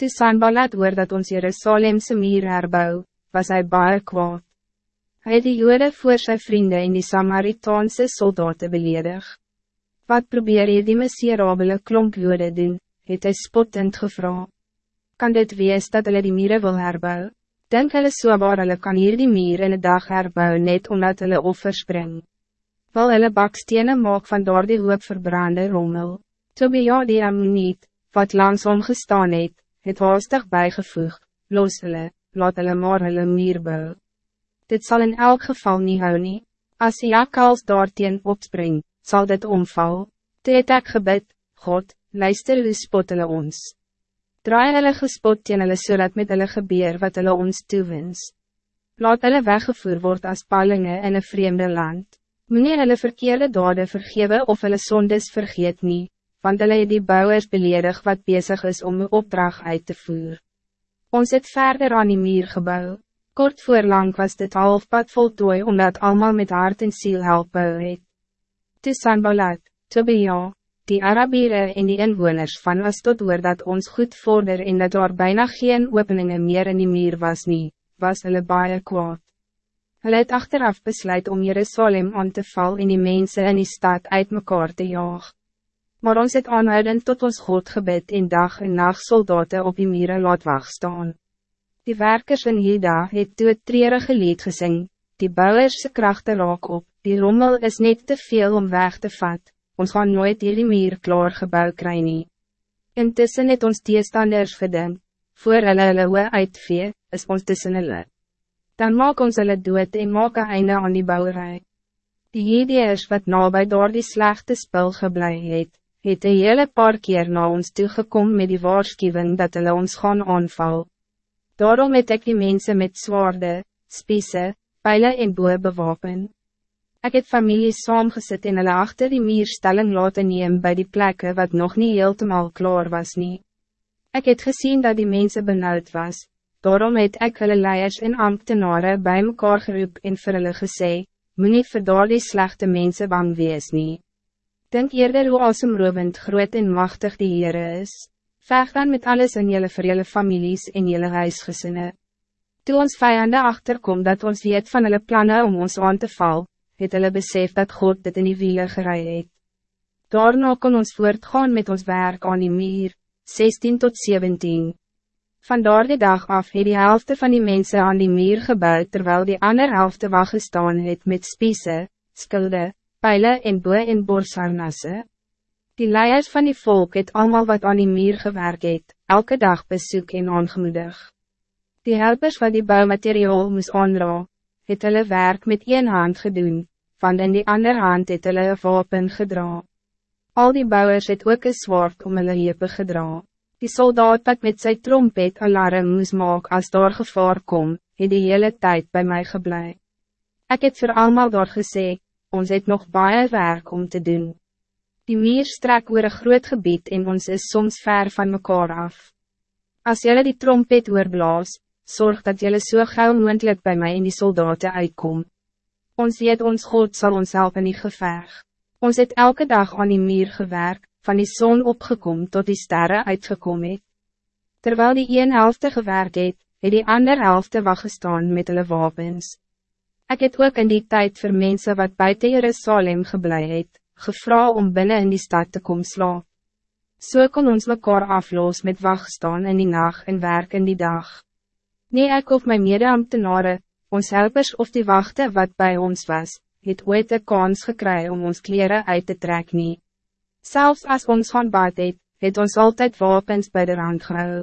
Toe Sanballat hoor dat ons Jerusalemse muur herbou, was hij baie kwaad. Hij het die jode voor zijn vrienden in die Samaritaanse soldaten beledig. Wat probeer je die miserabele klomp jode doen, het hy spottend gevra. Kan dit wees dat hulle die mire wil herbou? Denk hulle so waar hulle kan hier die mier in een dag herbou net omdat hulle offers bring. Wil hulle bakstenen maak van daar die hoop verbrande rommel. Tobia die Ammoniet, wat langs omgestaan het, het haastig bijgevoeg, los hulle, laat hulle maar hulle muur bou. Dit zal in elk geval niet hou nie, as die jakals daarteen opspring, zal dit omval. Toe het ek gebid, God, luister hoe spot hulle ons. Draai hulle gespot teen hulle so dat met hulle gebeur wat hulle ons toewens. Laat hulle weggevoer word as pallinge in een vreemde land. Meneer hulle verkeerde dade vergewe of hulle sondes vergeet niet want hulle het die bouwers beledig wat bezig is om een opdracht uit te voeren. Ons het verder aan die muur gebouw. Kort voorlang was dit halfpad voltooi omdat allemaal met hart en ziel help bou het. Toe Sanballat, Tobia, die Arabieren en die inwoners van was tot oor dat ons goed vorder en dat daar bijna geen openingen meer in die muur was nie, was hulle baie kwaad. Hulle het achteraf besluit om Jerusalem aan te val en die mensen in die stad uit mekaar te jaag. Maar ons het aanhoudend tot ons God gebed in dag en nacht soldaten op die mieren laat staan. Die werkers in Hida het toe het treurige lied gesing, die bouwerse krachten raak op, die rommel is net te veel om weg te vat, ons gaan nooit die mier klaar gebouw kry nie. Intussen het ons teestanders gedink, voor hulle hulle hoe uitvee, is ons tussen hulle. Dan maak ons hulle dood en maak een einde aan die bouwerij. Die Hideers wat nabij door die slechte spul geblei het, het een hele paar keer na ons toegekom met die waarschuwing dat hulle ons gaan aanval. Daarom het ek die mensen met zwaarden, spiese, pijlen en boe bewapen. Ik heb families saamgesit en hulle achter die mierstelling laten neem bij die plekken wat nog niet heeltemal klaar was nie. Ik het gezien dat die mensen benauwd was, daarom het ek hulle leiers en ambtenaren bij mekaar geroep en vir hulle gesê, moet nie vir daar die slechte mensen bang wees nie. Denk eerder hoe asemrovend groot en machtig die Heere is. Veg dan met alles in jullie vir jullie families en jullie huisgesinne. Toe ons vijanden achterkom dat ons weet van hulle plannen om ons aan te val, het hulle besef dat God dit in die wiele gerei het. Daarna kon ons voortgaan met ons werk aan die muur, 16 tot 17. Vandaar die dag af het die helft van die mensen aan die muur gebouwd terwijl die ander helft wacht gestaan het met spiese, skulde, pijlen en boe en borsarnasse. Die leiers van die volk het allemaal wat aan die muur gewerkt het, elke dag bezoek en aangemoedig. Die helpers wat die bouwmateriaal moes aandra, het hulle werk met één hand gedoen, van in die andere hand het hulle een wapen gedra. Al die bouwers het ook een zwaard om hulle hepe gedra. Die soldaat wat met zijn trompet alarm moes maak als daar gevaar kom, het die hele tijd bij mij geblei. Ik het voor allemaal daar gezegd, ons het nog baie werk om te doen. Die meer strek oor een groot gebied en ons is soms ver van mekaar af. Als jullie die trompet oorblaas, zorg dat jullie so gauw moendlik bij mij in die soldaten uitkom. Ons weet ons God zal ons helpen in die geveg. Ons het elke dag aan die meer gewerk, van die zon opgekom tot die sterren uitgekom het. Terwijl die een helft gewerkt het, het die ander helft wacht gestaan met hulle wapens. Ik het ook in die tijd voor mensen wat buiten Jerusalem geblei het, gevra om binnen in die stad te komen slaap. So kon ons mekaar afloos met wacht staan in die nacht en werk in die dag. Nee ek of my medeambtenare, ons helpers of die wachten wat bij ons was, het ooit een kans gekry om ons kleren uit te trekken. nie. Selfs as ons gaan baat het, het ons altijd wapens bij de rand gehou.